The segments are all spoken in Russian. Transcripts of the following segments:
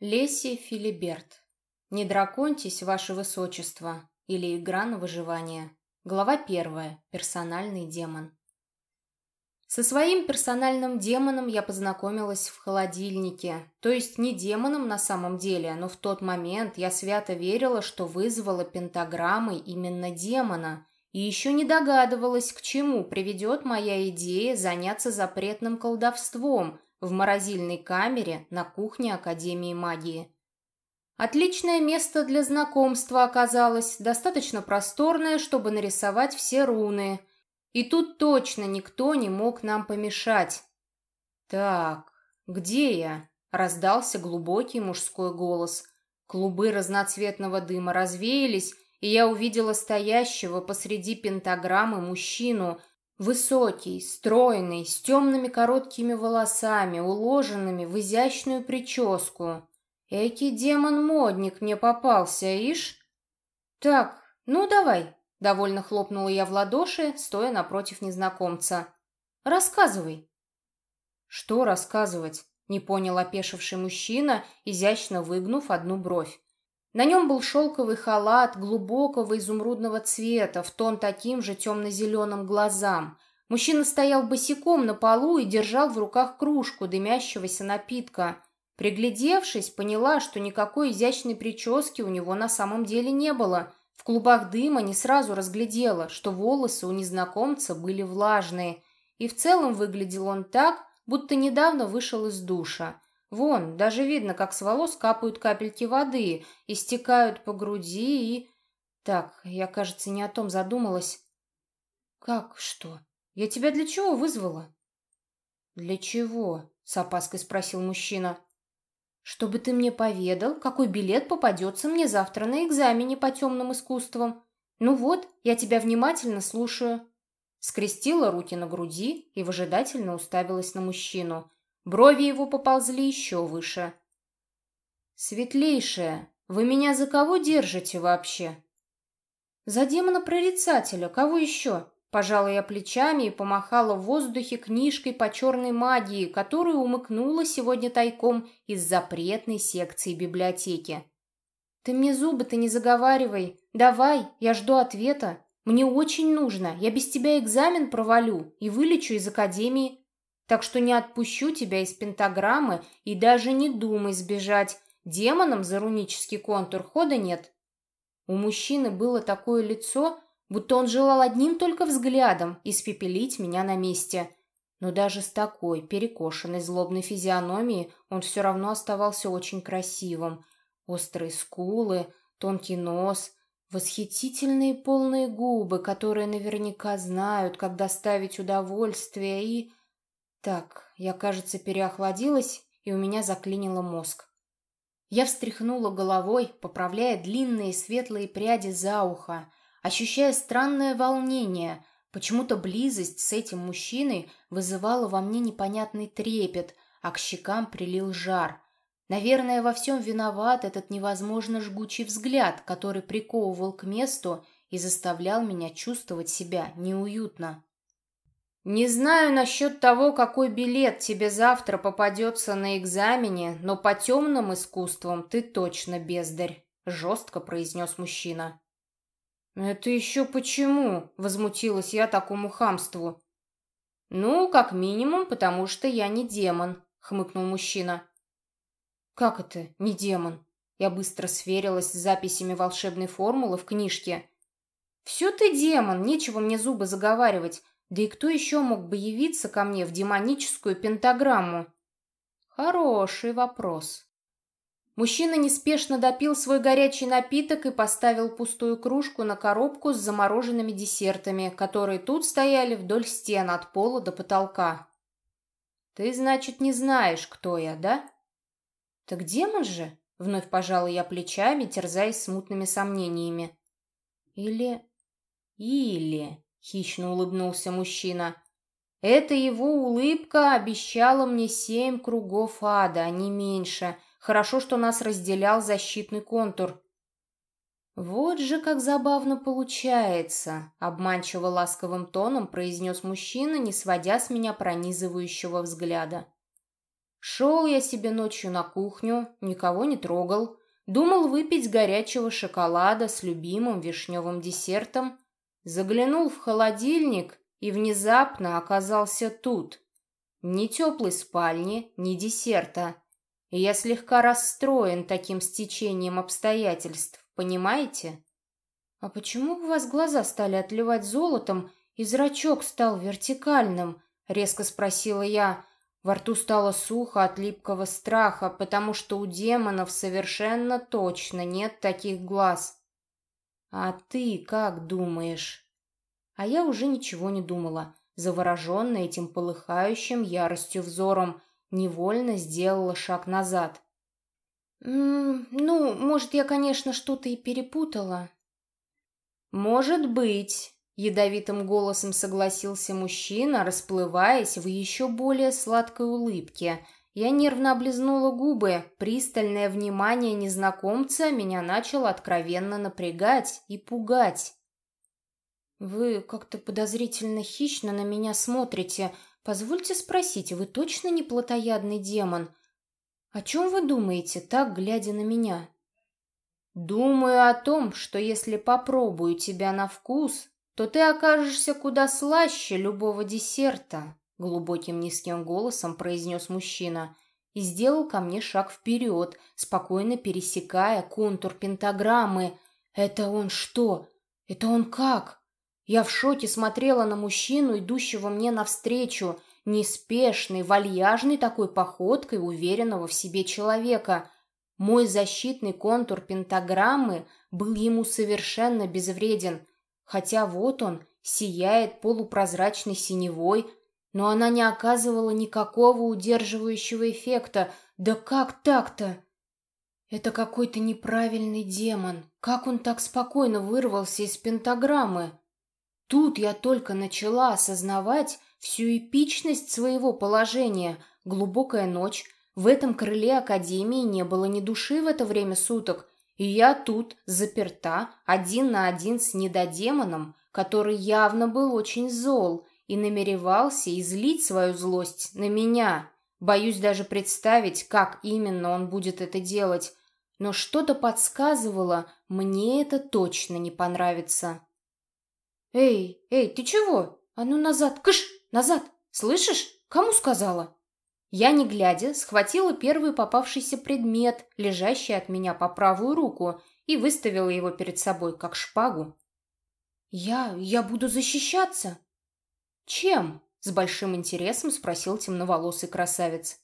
Леси Филиберт. «Не драконьтесь, ваше высочество» или «Игра на выживание». Глава первая. Персональный демон. Со своим персональным демоном я познакомилась в холодильнике. То есть не демоном на самом деле, но в тот момент я свято верила, что вызвала пентаграммой именно демона. И еще не догадывалась, к чему приведет моя идея заняться запретным колдовством – в морозильной камере на кухне Академии магии. Отличное место для знакомства оказалось, достаточно просторное, чтобы нарисовать все руны. И тут точно никто не мог нам помешать. «Так, где я?» — раздался глубокий мужской голос. Клубы разноцветного дыма развеялись, и я увидела стоящего посреди пентаграммы мужчину Высокий, стройный, с темными короткими волосами, уложенными в изящную прическу. Эки демон-модник мне попался, ишь? Так, ну давай, довольно хлопнула я в ладоши, стоя напротив незнакомца. Рассказывай. Что рассказывать? Не понял опешивший мужчина, изящно выгнув одну бровь. На нем был шелковый халат глубокого изумрудного цвета, в тон таким же темно-зеленым глазам. Мужчина стоял босиком на полу и держал в руках кружку дымящегося напитка. Приглядевшись, поняла, что никакой изящной прически у него на самом деле не было. В клубах дыма не сразу разглядела, что волосы у незнакомца были влажные. И в целом выглядел он так, будто недавно вышел из душа. Вон, даже видно, как с волос капают капельки воды и стекают по груди и... Так, я, кажется, не о том задумалась. Как что? Я тебя для чего вызвала? Для чего? С опаской спросил мужчина. Чтобы ты мне поведал, какой билет попадется мне завтра на экзамене по темным искусствам. Ну вот, я тебя внимательно слушаю. Скрестила руки на груди и выжидательно уставилась на мужчину. Брови его поползли еще выше. «Светлейшая, вы меня за кого держите вообще?» «За демона-прорицателя, кого еще?» Пожала я плечами и помахала в воздухе книжкой по черной магии, которую умыкнула сегодня тайком из запретной секции библиотеки. «Ты мне зубы-то не заговаривай. Давай, я жду ответа. Мне очень нужно. Я без тебя экзамен провалю и вылечу из академии. Так что не отпущу тебя из пентаграммы и даже не думай сбежать. Демонам за рунический контур хода нет. У мужчины было такое лицо, будто он желал одним только взглядом испепелить меня на месте. Но даже с такой перекошенной злобной физиономией он все равно оставался очень красивым. Острые скулы, тонкий нос, восхитительные полные губы, которые наверняка знают, как доставить удовольствие и... Так, я, кажется, переохладилась, и у меня заклинило мозг. Я встряхнула головой, поправляя длинные светлые пряди за ухо, ощущая странное волнение. Почему-то близость с этим мужчиной вызывала во мне непонятный трепет, а к щекам прилил жар. Наверное, во всем виноват этот невозможно жгучий взгляд, который приковывал к месту и заставлял меня чувствовать себя неуютно. «Не знаю насчет того, какой билет тебе завтра попадется на экзамене, но по темным искусствам ты точно бездарь», — жестко произнес мужчина. «Это еще почему?» — возмутилась я такому хамству. «Ну, как минимум, потому что я не демон», — хмыкнул мужчина. «Как это, не демон?» Я быстро сверилась с записями волшебной формулы в книжке. «Все ты демон, нечего мне зубы заговаривать. Да и кто еще мог бы явиться ко мне в демоническую пентаграмму? Хороший вопрос. Мужчина неспешно допил свой горячий напиток и поставил пустую кружку на коробку с замороженными десертами, которые тут стояли вдоль стен от пола до потолка. «Ты, значит, не знаешь, кто я, да?» «Так демон же?» — вновь пожала я плечами, терзаясь смутными сомнениями. «Или... или...» хищно улыбнулся мужчина. Эта его улыбка обещала мне семь кругов ада, а не меньше. Хорошо, что нас разделял защитный контур. «Вот же как забавно получается», — обманчиво ласковым тоном произнес мужчина, не сводя с меня пронизывающего взгляда. Шел я себе ночью на кухню, никого не трогал. Думал выпить горячего шоколада с любимым вишневым десертом. Заглянул в холодильник и внезапно оказался тут. Ни теплой спальни, ни десерта. И я слегка расстроен таким стечением обстоятельств, понимаете? А почему у вас глаза стали отливать золотом и зрачок стал вертикальным? Резко спросила я. Во рту стало сухо от липкого страха, потому что у демонов совершенно точно нет таких глаз. А ты как думаешь? А я уже ничего не думала завороженная этим полыхающим яростью взором, невольно сделала шаг назад. «М -м, «Ну, может, я, конечно, что-то и перепутала». «Может быть», — ядовитым голосом согласился мужчина, расплываясь в еще более сладкой улыбке. Я нервно облизнула губы. Пристальное внимание незнакомца меня начало откровенно напрягать и пугать. «Вы как-то подозрительно хищно на меня смотрите. Позвольте спросить, вы точно не плотоядный демон? О чем вы думаете, так глядя на меня?» «Думаю о том, что если попробую тебя на вкус, то ты окажешься куда слаще любого десерта», глубоким низким голосом произнес мужчина и сделал ко мне шаг вперед, спокойно пересекая контур пентаграммы. «Это он что? Это он как?» Я в шоке смотрела на мужчину, идущего мне навстречу, неспешный, вальяжный такой походкой уверенного в себе человека. Мой защитный контур пентаграммы был ему совершенно безвреден, хотя вот он сияет полупрозрачной синевой, но она не оказывала никакого удерживающего эффекта. Да как так-то? Это какой-то неправильный демон. Как он так спокойно вырвался из пентаграммы? Тут я только начала осознавать всю эпичность своего положения. Глубокая ночь. В этом крыле Академии не было ни души в это время суток. И я тут, заперта, один на один с недодемоном, который явно был очень зол и намеревался излить свою злость на меня. Боюсь даже представить, как именно он будет это делать. Но что-то подсказывало, мне это точно не понравится. «Эй, эй, ты чего? А ну назад, кыш, назад! Слышишь? Кому сказала?» Я, не глядя, схватила первый попавшийся предмет, лежащий от меня по правую руку, и выставила его перед собой, как шпагу. «Я... я буду защищаться?» «Чем?» — с большим интересом спросил темноволосый красавец.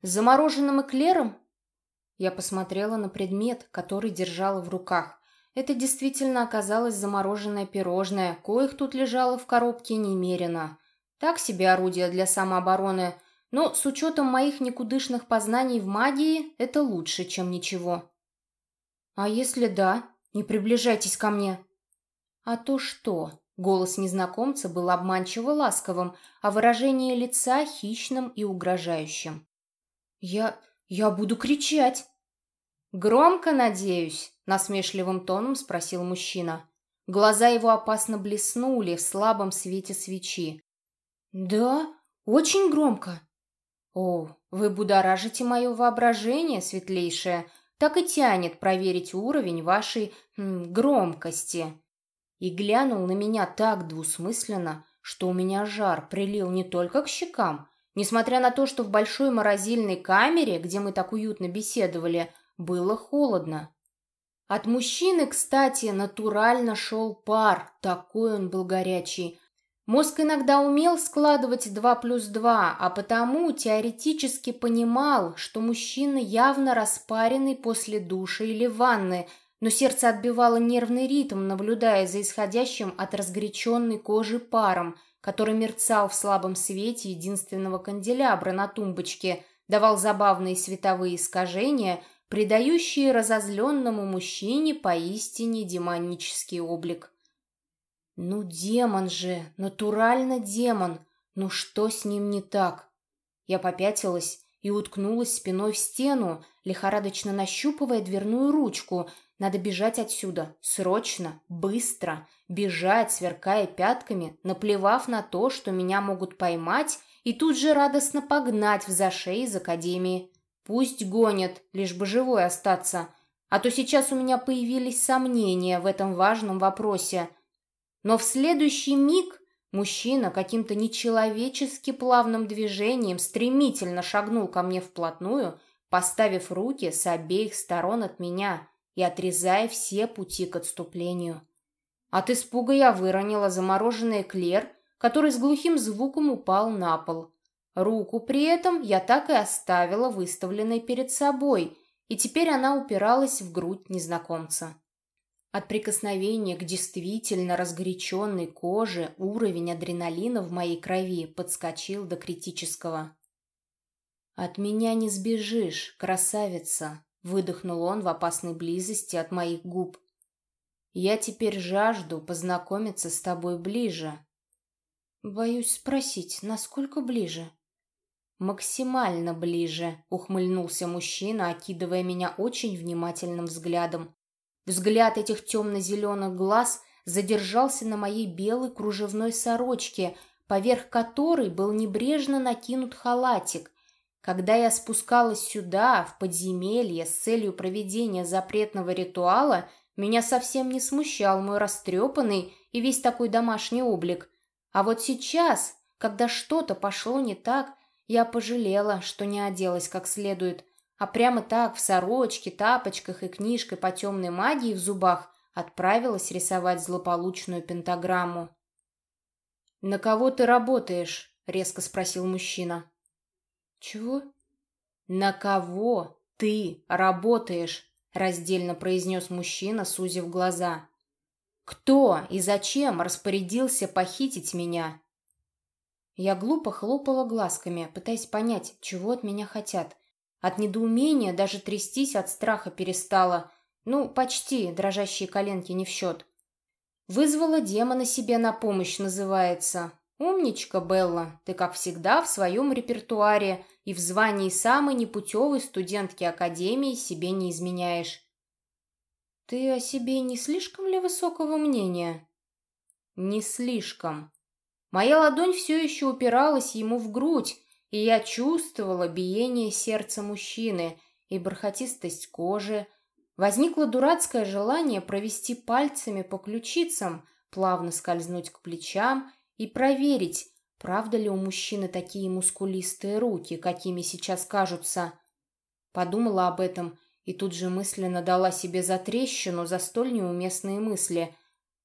«Замороженным эклером?» Я посмотрела на предмет, который держала в руках. Это действительно оказалось замороженное пирожное, коих тут лежало в коробке немерено. Так себе орудие для самообороны, но с учетом моих никудышных познаний в магии это лучше, чем ничего. «А если да? Не приближайтесь ко мне!» «А то что?» Голос незнакомца был обманчиво ласковым, а выражение лица хищным и угрожающим. «Я... я буду кричать!» «Громко, надеюсь?» — насмешливым тоном спросил мужчина. Глаза его опасно блеснули в слабом свете свечи. «Да, очень громко». «О, вы будоражите мое воображение, светлейшее. Так и тянет проверить уровень вашей м, громкости». И глянул на меня так двусмысленно, что у меня жар прилил не только к щекам, несмотря на то, что в большой морозильной камере, где мы так уютно беседовали, было холодно. От мужчины, кстати, натурально шел пар, такой он был горячий. Мозг иногда умел складывать два плюс два, а потому теоретически понимал, что мужчина явно распаренный после душа или ванны, но сердце отбивало нервный ритм, наблюдая за исходящим от разгоряченной кожи паром, который мерцал в слабом свете единственного канделябра на тумбочке, давал забавные световые искажения – придающие разозленному мужчине поистине демонический облик. Ну, демон же, натурально демон. Ну что с ним не так? Я попятилась и уткнулась спиной в стену, лихорадочно нащупывая дверную ручку. Надо бежать отсюда, срочно, быстро, бежать, сверкая пятками, наплевав на то, что меня могут поймать и тут же радостно погнать в зашей из академии. Пусть гонят, лишь бы живой остаться, а то сейчас у меня появились сомнения в этом важном вопросе. Но в следующий миг мужчина каким-то нечеловечески плавным движением стремительно шагнул ко мне вплотную, поставив руки с обеих сторон от меня и отрезая все пути к отступлению. От испуга я выронила замороженный эклер, который с глухим звуком упал на пол. Руку при этом я так и оставила выставленной перед собой, и теперь она упиралась в грудь незнакомца. От прикосновения к действительно разгоряченной коже уровень адреналина в моей крови подскочил до критического. «От меня не сбежишь, красавица!» — выдохнул он в опасной близости от моих губ. «Я теперь жажду познакомиться с тобой ближе». «Боюсь спросить, насколько ближе?» «Максимально ближе», — ухмыльнулся мужчина, окидывая меня очень внимательным взглядом. Взгляд этих темно-зеленых глаз задержался на моей белой кружевной сорочке, поверх которой был небрежно накинут халатик. Когда я спускалась сюда, в подземелье, с целью проведения запретного ритуала, меня совсем не смущал мой растрепанный и весь такой домашний облик. А вот сейчас, когда что-то пошло не так, я пожалела, что не оделась как следует, а прямо так, в сорочке, тапочках и книжкой по темной магии в зубах, отправилась рисовать злополучную пентаграмму. «На кого ты работаешь?» — резко спросил мужчина. «Чего?» «На кого ты работаешь?» — раздельно произнес мужчина, сузив глаза. «Кто и зачем распорядился похитить меня?» Я глупо хлопала глазками, пытаясь понять, чего от меня хотят. От недоумения даже трястись от страха перестала. Ну, почти, дрожащие коленки не в счет. Вызвала демона себе на помощь, называется. «Умничка, Белла, ты, как всегда, в своем репертуаре и в звании самой непутевой студентки Академии себе не изменяешь». «Ты о себе не слишком ли высокого мнения?» «Не слишком. Моя ладонь все еще упиралась ему в грудь, и я чувствовала биение сердца мужчины и бархатистость кожи. Возникло дурацкое желание провести пальцами по ключицам, плавно скользнуть к плечам и проверить, правда ли у мужчины такие мускулистые руки, какими сейчас кажутся. Подумала об этом и тут же мысленно дала себе затрещину за столь неуместные мысли.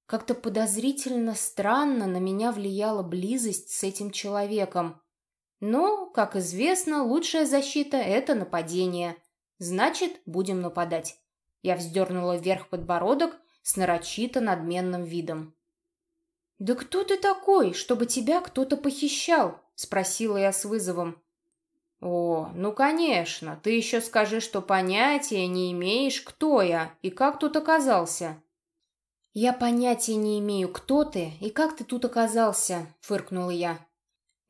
Как-то подозрительно странно на меня влияла близость с этим человеком. Но, как известно, лучшая защита — это нападение. Значит, будем нападать. Я вздернула вверх подбородок с нарочито надменным видом. «Да кто ты такой, чтобы тебя кто-то похищал?» — спросила я с вызовом. «О, ну конечно, ты еще скажи, что понятия не имеешь, кто я и как тут оказался». «Я понятия не имею, кто ты и как ты тут оказался», — фыркнула я.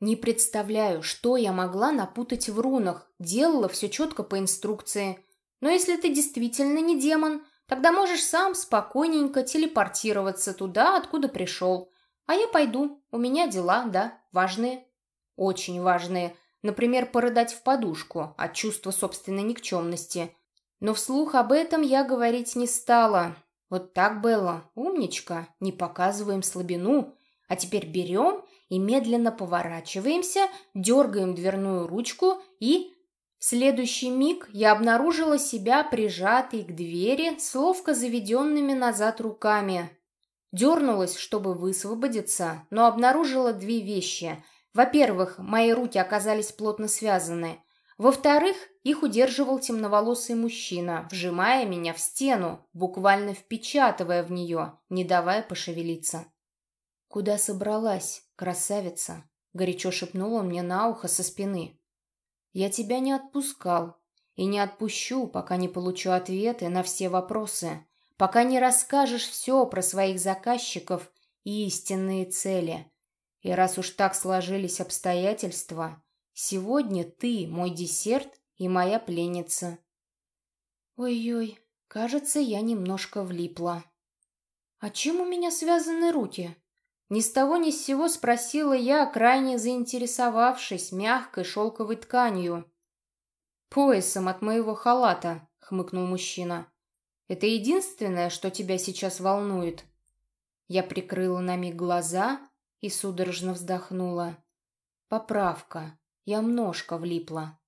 «Не представляю, что я могла напутать в рунах, делала все четко по инструкции. Но если ты действительно не демон, тогда можешь сам спокойненько телепортироваться туда, откуда пришел. А я пойду, у меня дела, да, важные. Очень важные. Например, порыдать в подушку от чувства собственной никчемности. Но вслух об этом я говорить не стала. Вот так было, умничка, не показываем слабину. А теперь берем и медленно поворачиваемся, дергаем дверную ручку и... В следующий миг я обнаружила себя прижатой к двери с ловко заведенными назад руками. Дернулась, чтобы высвободиться, но обнаружила две вещи. Во-первых, мои руки оказались плотно связаны. Во-вторых, их удерживал темноволосый мужчина, вжимая меня в стену, буквально впечатывая в нее, не давая пошевелиться. «Куда собралась, красавица?» — горячо шепнула мне на ухо со спины. «Я тебя не отпускал и не отпущу, пока не получу ответы на все вопросы пока не расскажешь все про своих заказчиков и истинные цели. И раз уж так сложились обстоятельства, сегодня ты мой десерт и моя пленница. Ой-ой, кажется, я немножко влипла. А чем у меня связаны руки? Ни с того ни с сего спросила я, крайне заинтересовавшись мягкой шелковой тканью. «Поясом от моего халата», — хмыкнул мужчина. «Это единственное, что тебя сейчас волнует?» Я прикрыла на миг глаза и судорожно вздохнула. «Поправка. Я множко влипла».